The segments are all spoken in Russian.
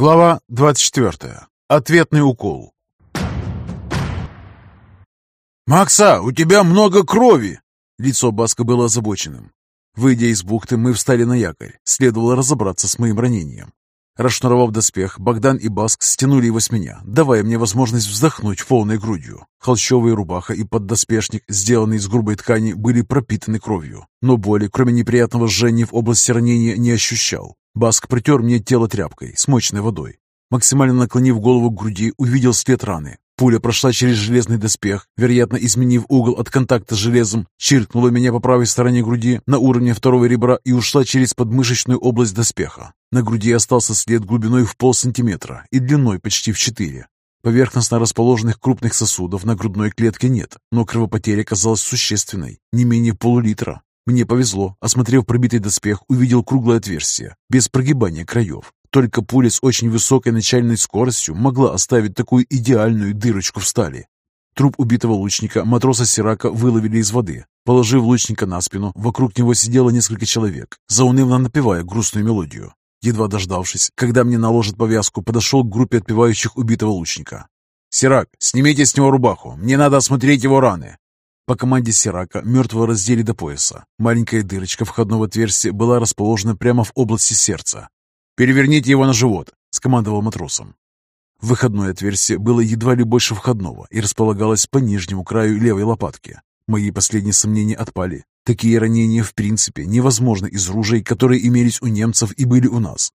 Глава 24. Ответный укол. «Макса, у тебя много крови!» Лицо Баска было озабоченным. Выйдя из бухты, мы встали на якорь. Следовало разобраться с моим ранением. Расшнуровав доспех, Богдан и Баск стянули его с меня, давая мне возможность вздохнуть полной грудью. Холщовая рубаха и поддоспешник, сделанные из грубой ткани, были пропитаны кровью. Но боли, кроме неприятного жжения в области ранения, не ощущал. Баск протер мне тело тряпкой, смоченной водой. Максимально наклонив голову к груди, увидел след раны. Пуля прошла через железный доспех, вероятно, изменив угол от контакта с железом, чиркнула меня по правой стороне груди на уровне второго ребра и ушла через подмышечную область доспеха. На груди остался след глубиной в полсантиметра и длиной почти в четыре. Поверхностно расположенных крупных сосудов на грудной клетке нет, но кровопотеря казалась существенной, не менее полулитра. Мне повезло, осмотрев пробитый доспех, увидел круглое отверстие, без прогибания краев. Только пуля с очень высокой начальной скоростью могла оставить такую идеальную дырочку в стали. Труп убитого лучника матроса Сирака выловили из воды. Положив лучника на спину, вокруг него сидело несколько человек, заунывно напевая грустную мелодию. Едва дождавшись, когда мне наложат повязку, подошел к группе отпевающих убитого лучника. «Сирак, снимите с него рубаху, мне надо осмотреть его раны». По команде Сирака мертвого раздели до пояса. Маленькая дырочка входного отверстия была расположена прямо в области сердца. «Переверните его на живот», — скомандовал матросом. Выходное отверстие было едва ли больше входного и располагалось по нижнему краю левой лопатки. Мои последние сомнения отпали. Такие ранения, в принципе, невозможны из ружей, которые имелись у немцев и были у нас.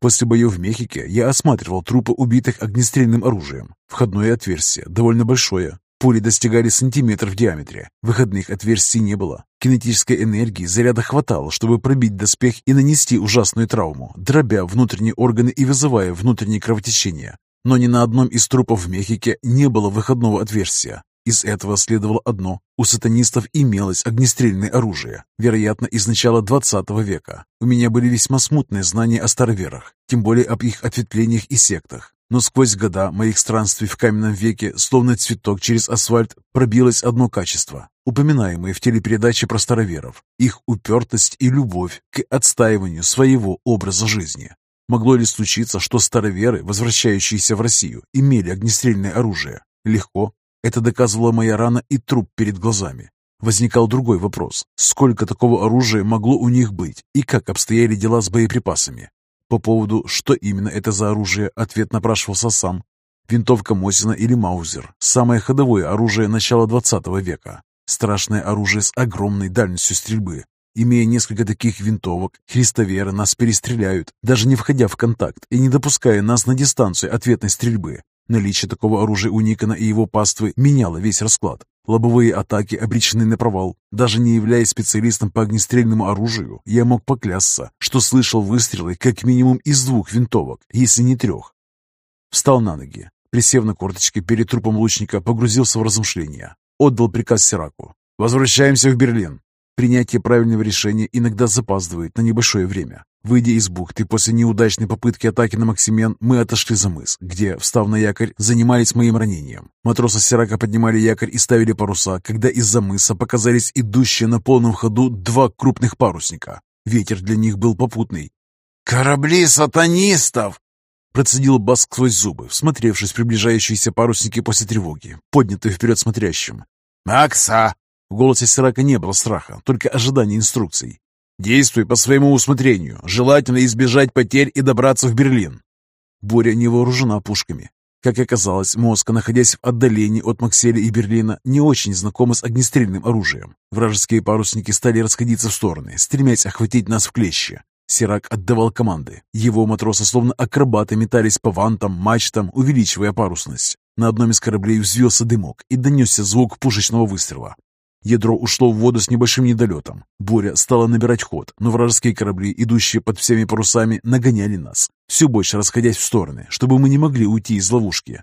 После боев в Мехике я осматривал трупы убитых огнестрельным оружием. Входное отверстие довольно большое, Пули достигали сантиметров в диаметре. Выходных отверстий не было. Кинетической энергии заряда хватало, чтобы пробить доспех и нанести ужасную травму, дробя внутренние органы и вызывая внутренние кровотечения. Но ни на одном из трупов в Мехике не было выходного отверстия. Из этого следовало одно. У сатанистов имелось огнестрельное оружие, вероятно, из начала 20 века. У меня были весьма смутные знания о староверах, тем более об их ответвлениях и сектах. Но сквозь года моих странствий в каменном веке, словно цветок через асфальт, пробилось одно качество, упоминаемое в телепередаче про староверов, их упертость и любовь к отстаиванию своего образа жизни. Могло ли случиться, что староверы, возвращающиеся в Россию, имели огнестрельное оружие? Легко. Это доказывала моя рана и труп перед глазами. Возникал другой вопрос. Сколько такого оружия могло у них быть и как обстояли дела с боеприпасами? По поводу, что именно это за оружие, ответ напрашивался сам. Винтовка Мосина или Маузер – самое ходовое оружие начала 20 века. Страшное оружие с огромной дальностью стрельбы. Имея несколько таких винтовок, христоверы нас перестреляют, даже не входя в контакт и не допуская нас на дистанцию ответной стрельбы. Наличие такого оружия у Никона и его паствы меняло весь расклад. Лобовые атаки обречены на провал. Даже не являясь специалистом по огнестрельному оружию, я мог поклясться, что слышал выстрелы как минимум из двух винтовок, если не трех. Встал на ноги. Присев на корточки перед трупом лучника, погрузился в размышления. Отдал приказ Сираку. «Возвращаемся в Берлин. Принятие правильного решения иногда запаздывает на небольшое время. Выйдя из бухты после неудачной попытки атаки на Максимен, мы отошли за мыс, где, встав на якорь, занимались моим ранением. Матросы Сирака поднимали якорь и ставили паруса, когда из-за мыса показались идущие на полном ходу два крупных парусника. Ветер для них был попутный. «Корабли сатанистов!» Процедил Баск сквозь зубы, всмотревшись в приближающиеся парусники после тревоги, поднятые вперед смотрящим. «Макса, в голосе Сирака не было страха, только ожидание инструкций. «Действуй по своему усмотрению. Желательно избежать потерь и добраться в Берлин». Боря не вооружена пушками. Как оказалось, Моска, находясь в отдалении от Макселя и Берлина, не очень знакома с огнестрельным оружием. Вражеские парусники стали расходиться в стороны, стремясь охватить нас в клещи. Сирак отдавал команды. Его матросы, словно акробаты, метались по вантам, мачтам, увеличивая парусность. На одном из кораблей взвился дымок и донесся звук пушечного выстрела. Ядро ушло в воду с небольшим недолетом. Буря стала набирать ход, но вражеские корабли, идущие под всеми парусами, нагоняли нас, все больше расходясь в стороны, чтобы мы не могли уйти из ловушки.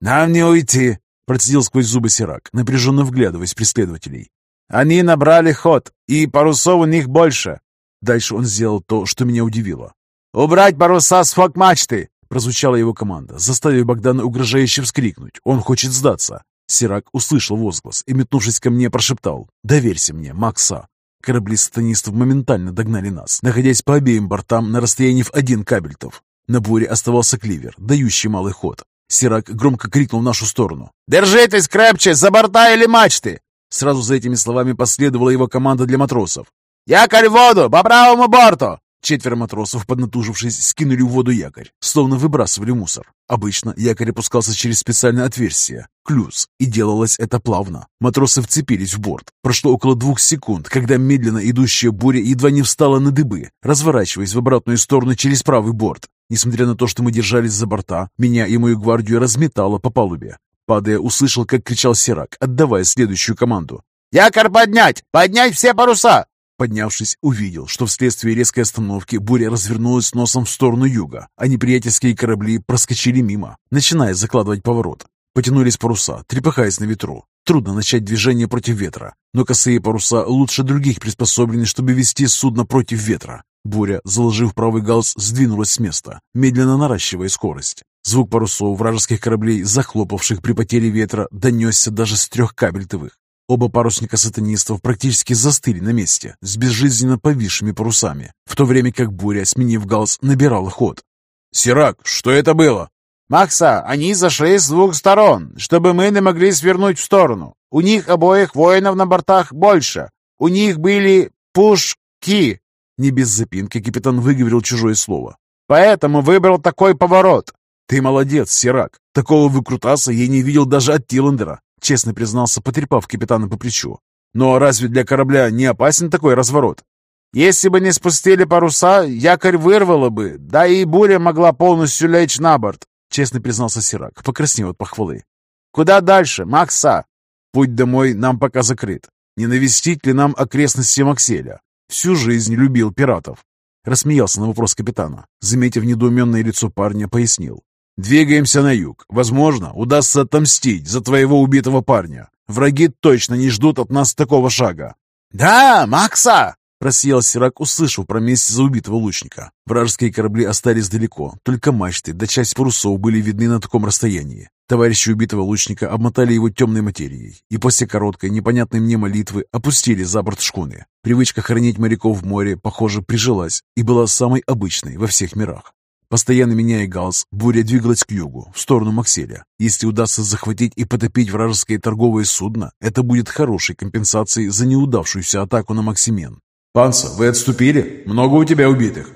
«Нам не уйти!» – процедил сквозь зубы Сирак, напряженно вглядываясь преследователей. «Они набрали ход, и парусов у них больше!» Дальше он сделал то, что меня удивило. «Убрать паруса с фок-мачты!» Прозвучала его команда, заставив Богдана угрожающе вскрикнуть. Он хочет сдаться. Сирак услышал возглас и, метнувшись ко мне, прошептал «Доверься мне, Макса». Корабли сатанистов моментально догнали нас, находясь по обеим бортам на расстоянии в один кабельтов. На буре оставался кливер, дающий малый ход. Сирак громко крикнул в нашу сторону. «Держитесь крепче, за борта или мачты!» Сразу за этими словами последовала его команда для матросов. «Якорь в воду! По правому борту!» Четверо матросов, поднатужившись, скинули в воду якорь, словно выбрасывали мусор. Обычно якорь опускался через специальное отверстие, клюз, и делалось это плавно. Матросы вцепились в борт. Прошло около двух секунд, когда медленно идущая буря едва не встала на дыбы, разворачиваясь в обратную сторону через правый борт. Несмотря на то, что мы держались за борта, меня и мою гвардию разметало по палубе. Падая, услышал, как кричал Сирак, отдавая следующую команду. «Якорь поднять! Поднять все паруса! Поднявшись, увидел, что вследствие резкой остановки буря развернулась носом в сторону юга, а неприятельские корабли проскочили мимо, начиная закладывать поворот. Потянулись паруса, трепыхаясь на ветру. Трудно начать движение против ветра, но косые паруса лучше других приспособлены, чтобы вести судно против ветра. Буря, заложив правый галс, сдвинулась с места, медленно наращивая скорость. Звук парусов вражеских кораблей, захлопавших при потере ветра, донесся даже с трех кабельтовых. Оба парусника сатанистов практически застыли на месте, с безжизненно повисшими парусами, в то время как буря, сменив галс, набирала ход. «Сирак, что это было?» «Макса, они зашли с двух сторон, чтобы мы не могли свернуть в сторону. У них обоих воинов на бортах больше. У них были пушки». Не без запинки капитан выговорил чужое слово. «Поэтому выбрал такой поворот». «Ты молодец, Сирак. Такого выкрутаса я не видел даже от Тиллендера честно признался, потрепав капитана по плечу. «Но разве для корабля не опасен такой разворот?» «Если бы не спустили паруса, якорь вырвало бы, да и буря могла полностью лечь на борт», честно признался Сирак, покраснев от похвалы. «Куда дальше, Макса?» «Путь домой нам пока закрыт. Не навестить ли нам окрестности Макселя? Всю жизнь любил пиратов». Рассмеялся на вопрос капитана. Заметив недоуменное лицо парня, пояснил. Двигаемся на юг. Возможно, удастся отомстить за твоего убитого парня. Враги точно не ждут от нас такого шага». «Да, Макса!» — просиял Сирак, услышав про месть за убитого лучника. Вражеские корабли остались далеко, только мачты да часть парусов были видны на таком расстоянии. Товарищи убитого лучника обмотали его темной материей и после короткой, непонятной мне молитвы опустили за борт шхуны. Привычка хранить моряков в море, похоже, прижилась и была самой обычной во всех мирах. Постоянно меняя галс, буря двигалась к югу, в сторону Макселя. Если удастся захватить и потопить вражеское торговое судно, это будет хорошей компенсацией за неудавшуюся атаку на Максимен. «Панса, вы отступили? Много у тебя убитых?»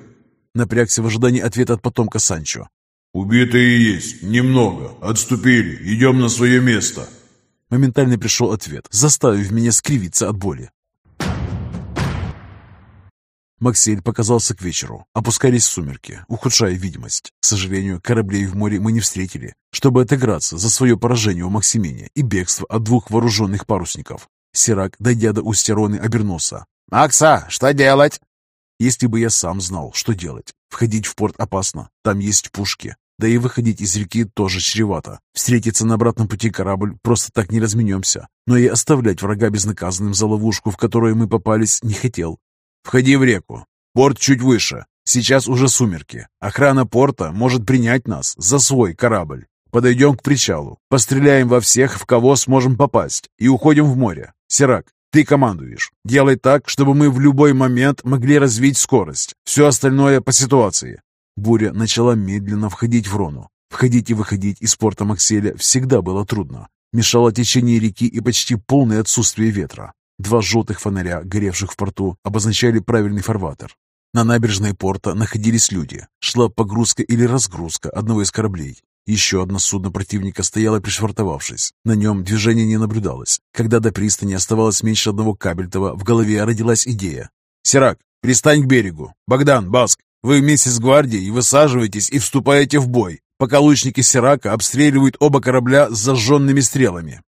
Напрягся в ожидании ответа от потомка Санчо. «Убитые есть, немного. Отступили, идем на свое место». Моментально пришел ответ, заставив меня скривиться от боли. Максель показался к вечеру. Опускались сумерки, ухудшая видимость. К сожалению, кораблей в море мы не встретили, чтобы отыграться за свое поражение у Максимене и бегство от двух вооруженных парусников. Сирак, дойдя до устья Роны, обернулся. «Макса, что делать?» Если бы я сам знал, что делать. Входить в порт опасно, там есть пушки. Да и выходить из реки тоже чревато. Встретиться на обратном пути корабль просто так не разменемся. Но и оставлять врага безнаказанным за ловушку, в которую мы попались, не хотел. Входи в реку. Порт чуть выше. Сейчас уже сумерки. Охрана порта может принять нас за свой корабль. Подойдем к причалу, постреляем во всех, в кого сможем попасть, и уходим в море. Сирак, ты командуешь. Делай так, чтобы мы в любой момент могли развить скорость. Все остальное по ситуации. Буря начала медленно входить в Рону. Входить и выходить из порта Макселя всегда было трудно. Мешало течение реки и почти полное отсутствие ветра. Два желтых фонаря, горевших в порту, обозначали правильный фарватер. На набережной порта находились люди. Шла погрузка или разгрузка одного из кораблей. Еще одно судно противника стояло пришвартовавшись. На нем движения не наблюдалось. Когда до пристани оставалось меньше одного кабельтова, в голове родилась идея. «Сирак, пристань к берегу. Богдан, Баск, вы вместе с гвардией высаживаетесь и вступаете в бой, пока лучники Сирака обстреливают оба корабля с зажженными стрелами.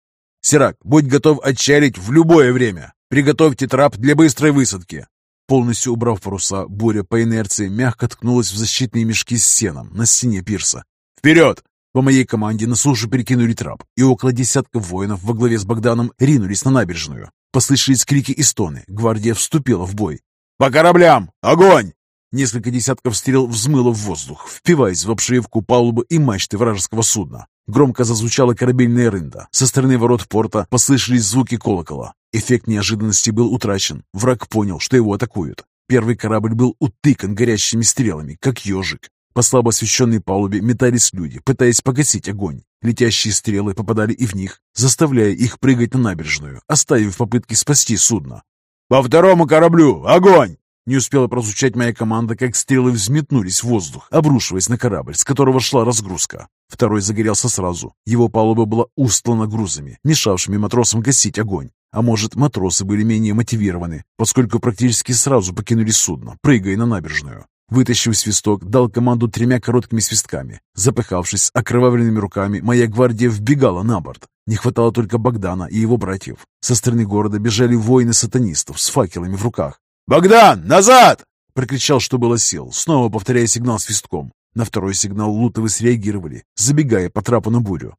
«Сирак, будь готов отчалить в любое время. Приготовьте трап для быстрой высадки». Полностью убрав паруса, буря по инерции мягко ткнулась в защитные мешки с сеном на стене пирса. «Вперед!» По моей команде на сушу перекинули трап, и около десятка воинов во главе с Богданом ринулись на набережную. Послышались крики и стоны. Гвардия вступила в бой. «По кораблям! Огонь!» Несколько десятков стрел взмыло в воздух, впиваясь в обшивку палубы и мачты вражеского судна. Громко зазвучала корабельная рында. Со стороны ворот порта послышались звуки колокола. Эффект неожиданности был утрачен. Враг понял, что его атакуют. Первый корабль был утыкан горящими стрелами, как ежик. По слабо освещенной палубе метались люди, пытаясь погасить огонь. Летящие стрелы попадали и в них, заставляя их прыгать на набережную, оставив попытки спасти судно. «По второму кораблю! Огонь!» Не успела прозвучать моя команда, как стрелы взметнулись в воздух, обрушиваясь на корабль, с которого шла разгрузка. Второй загорелся сразу. Его палуба была устлана грузами, мешавшими матросам гасить огонь. А может, матросы были менее мотивированы, поскольку практически сразу покинули судно, прыгая на набережную. Вытащив свисток, дал команду тремя короткими свистками. Запыхавшись окровавленными руками, моя гвардия вбегала на борт. Не хватало только Богдана и его братьев. Со стороны города бежали воины сатанистов с факелами в руках. «Богдан, назад!» — прокричал, что было сил, снова повторяя сигнал свистком. На второй сигнал лутовы среагировали, забегая по трапу на бурю.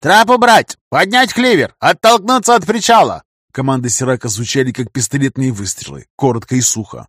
«Трап убрать! Поднять кливер! Оттолкнуться от причала!» Команды Сирака звучали, как пистолетные выстрелы, коротко и сухо.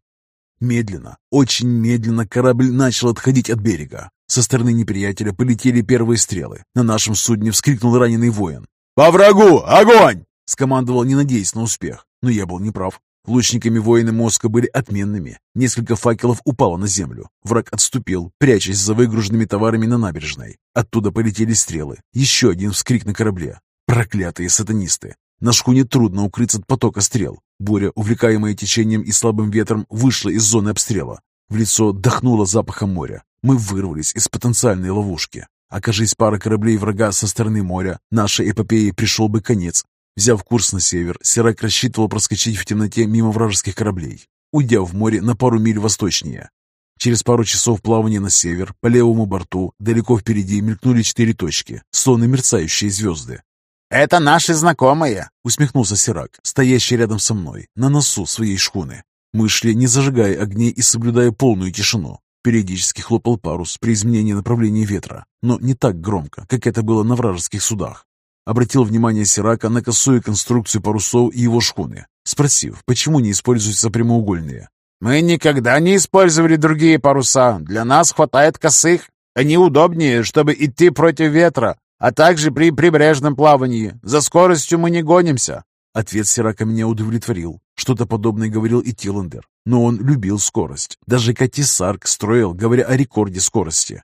Медленно, очень медленно корабль начал отходить от берега. Со стороны неприятеля полетели первые стрелы. На нашем судне вскрикнул раненый воин. «По врагу! Огонь!» Скомандовал, не надеясь на успех. Но я был неправ. Лучниками воины мозга были отменными. Несколько факелов упало на землю. Враг отступил, прячась за выгруженными товарами на набережной. Оттуда полетели стрелы. Еще один вскрик на корабле. Проклятые сатанисты! На шхуне трудно укрыться от потока стрел. Буря, увлекаемая течением и слабым ветром, вышла из зоны обстрела. В лицо дохнуло запахом моря. Мы вырвались из потенциальной ловушки. Окажись пара кораблей врага со стороны моря, нашей эпопеи пришел бы конец. Взяв курс на север, Сирак рассчитывал проскочить в темноте мимо вражеских кораблей, уйдя в море на пару миль восточнее. Через пару часов плавания на север, по левому борту, далеко впереди мелькнули четыре точки, словно мерцающие звезды. «Это наши знакомые!» — усмехнулся Сирак, стоящий рядом со мной, на носу своей шхуны. Мы шли, не зажигая огней и соблюдая полную тишину. Периодически хлопал парус при изменении направления ветра, но не так громко, как это было на вражеских судах. Обратил внимание Сирака на косую конструкцию парусов и его шхуны, спросив, почему не используются прямоугольные. «Мы никогда не использовали другие паруса. Для нас хватает косых. Они удобнее, чтобы идти против ветра, а также при прибрежном плавании. За скоростью мы не гонимся». Ответ Сирака меня удовлетворил. Что-то подобное говорил и Тиландер. Но он любил скорость. Даже Кати Сарк строил, говоря о рекорде скорости.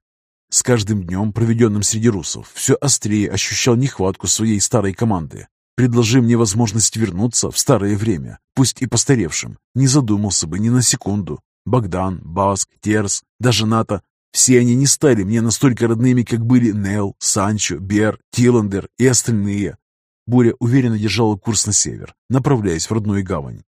С каждым днем, проведенным среди русов, все острее ощущал нехватку своей старой команды. Предложи мне возможность вернуться в старое время, пусть и постаревшим, не задумался бы ни на секунду. Богдан, Баск, Терс, даже Ната все они не стали мне настолько родными, как были Нел, Санчо, Бер, Тиландер и остальные. Буря уверенно держала курс на север, направляясь в родную гавань.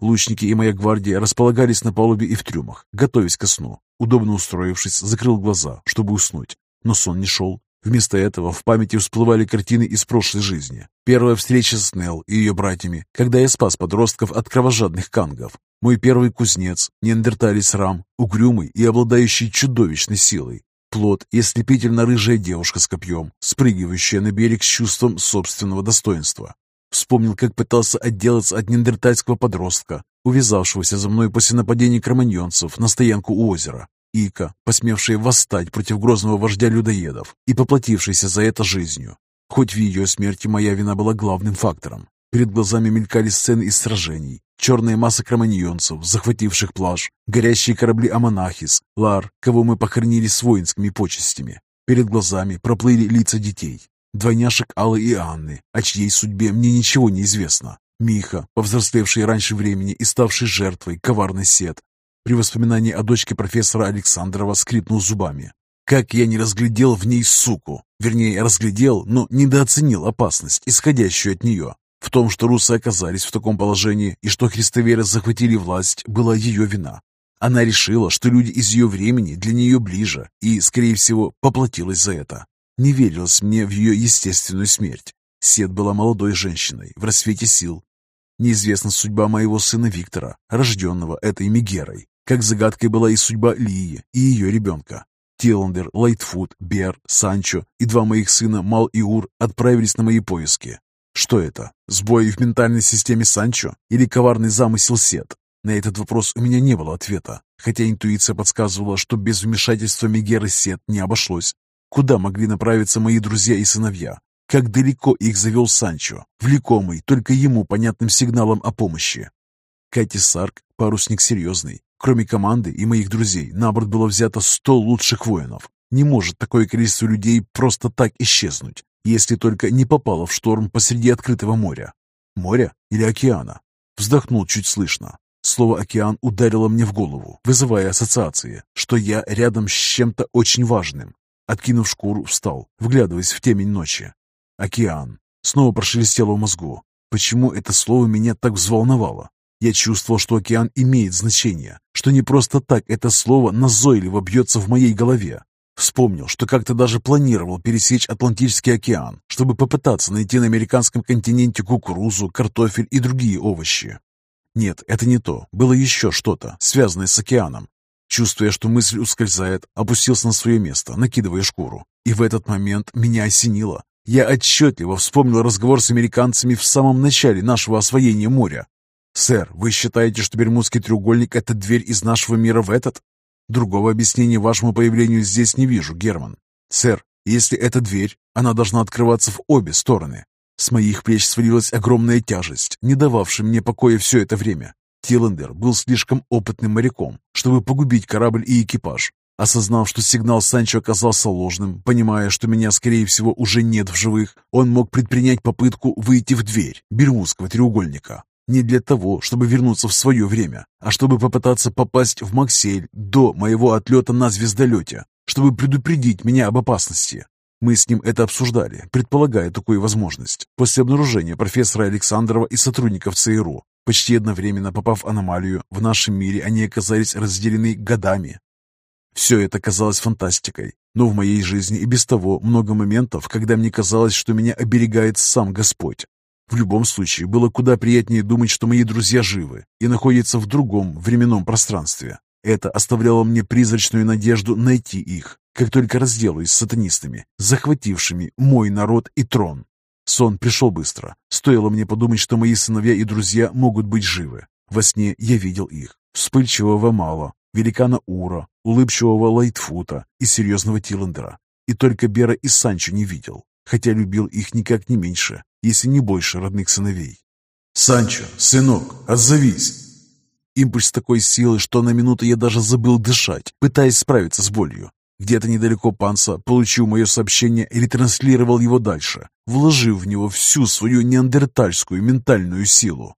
Лучники и моя гвардия располагались на палубе и в трюмах, готовясь ко сну. Удобно устроившись, закрыл глаза, чтобы уснуть. Но сон не шел. Вместо этого в памяти всплывали картины из прошлой жизни. Первая встреча с Нел и ее братьями, когда я спас подростков от кровожадных кангов. Мой первый кузнец, неандерталец Рам, угрюмый и обладающий чудовищной силой. Плод и ослепительно-рыжая девушка с копьем, спрыгивающая на берег с чувством собственного достоинства. Вспомнил, как пытался отделаться от неандертальского подростка, увязавшегося за мной после нападения кроманьонцев на стоянку у озера. Ика, посмевшая восстать против грозного вождя людоедов и поплатившаяся за это жизнью. Хоть в ее смерти моя вина была главным фактором. Перед глазами мелькали сцены из сражений. Черная масса кроманьонцев, захвативших плаж, горящие корабли Аманахис, Лар, кого мы похоронили с воинскими почестями. Перед глазами проплыли лица детей. Двойняшек Аллы и Анны, о чьей судьбе мне ничего не известно. Миха, повзрослевший раньше времени и ставший жертвой коварный сет. При воспоминании о дочке профессора Александрова скрипнул зубами. Как я не разглядел в ней суку. Вернее, разглядел, но недооценил опасность, исходящую от нее. В том, что русы оказались в таком положении и что христоверы захватили власть, была ее вина. Она решила, что люди из ее времени для нее ближе и, скорее всего, поплатилась за это. Не верилось мне в ее естественную смерть. Сет была молодой женщиной, в рассвете сил. Неизвестна судьба моего сына Виктора, рожденного этой Мегерой, как загадкой была и судьба Лии и ее ребенка. Тиландер, Лайтфуд, Бер, Санчо и два моих сына Мал и Ур отправились на мои поиски. Что это? Сбой в ментальной системе Санчо или коварный замысел Сет? На этот вопрос у меня не было ответа, хотя интуиция подсказывала, что без вмешательства Мегеры Сет не обошлось. Куда могли направиться мои друзья и сыновья? Как далеко их завел Санчо, влекомый только ему понятным сигналом о помощи? Кати Сарк, парусник серьезный, Кроме команды и моих друзей, на борт было взято 100 лучших воинов. Не может такое количество людей просто так исчезнуть, если только не попало в шторм посреди открытого моря. Моря или океана? Вздохнул чуть слышно. Слово «океан» ударило мне в голову, вызывая ассоциации, что я рядом с чем-то очень важным. Откинув шкуру, встал, вглядываясь в темень ночи. «Океан». Снова прошелестело в мозгу. Почему это слово меня так взволновало? Я чувствовал, что океан имеет значение, что не просто так это слово назойливо бьется в моей голове. Вспомнил, что как-то даже планировал пересечь Атлантический океан, чтобы попытаться найти на американском континенте кукурузу, картофель и другие овощи. Нет, это не то. Было еще что-то, связанное с океаном. Чувствуя, что мысль ускользает, опустился на свое место, накидывая шкуру. И в этот момент меня осенило. Я отчетливо вспомнил разговор с американцами в самом начале нашего освоения моря. «Сэр, вы считаете, что Бермудский треугольник — это дверь из нашего мира в этот?» «Другого объяснения вашему появлению здесь не вижу, Герман. Сэр, если это дверь, она должна открываться в обе стороны. С моих плеч свалилась огромная тяжесть, не дававшая мне покоя все это время. Тиландер был слишком опытным моряком, чтобы погубить корабль и экипаж. Осознав, что сигнал Санчо оказался ложным, понимая, что меня, скорее всего, уже нет в живых, он мог предпринять попытку выйти в дверь Бермудского треугольника. Не для того, чтобы вернуться в свое время, а чтобы попытаться попасть в Максель до моего отлета на звездолете, чтобы предупредить меня об опасности. Мы с ним это обсуждали, предполагая такую возможность. После обнаружения профессора Александрова и сотрудников ЦРУ, почти одновременно попав в аномалию, в нашем мире они оказались разделены годами. Все это казалось фантастикой, но в моей жизни и без того много моментов, когда мне казалось, что меня оберегает сам Господь. В любом случае, было куда приятнее думать, что мои друзья живы и находятся в другом временном пространстве. Это оставляло мне призрачную надежду найти их, как только разделаюсь с сатанистами, захватившими мой народ и трон. Сон пришел быстро. Стоило мне подумать, что мои сыновья и друзья могут быть живы. Во сне я видел их. Вспыльчивого Мало, великана Ура, улыбчивого Лайтфута и серьезного Тиландера. И только Бера и Санчо не видел, хотя любил их никак не меньше, если не больше родных сыновей. «Санчо, сынок, отзовись!» Импульс такой силы, что на минуту я даже забыл дышать, пытаясь справиться с болью. Где-то недалеко Панса получил мое сообщение и ретранслировал его дальше, вложив в него всю свою неандертальскую ментальную силу.